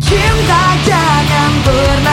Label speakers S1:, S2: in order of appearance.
S1: Cinta jangan pernah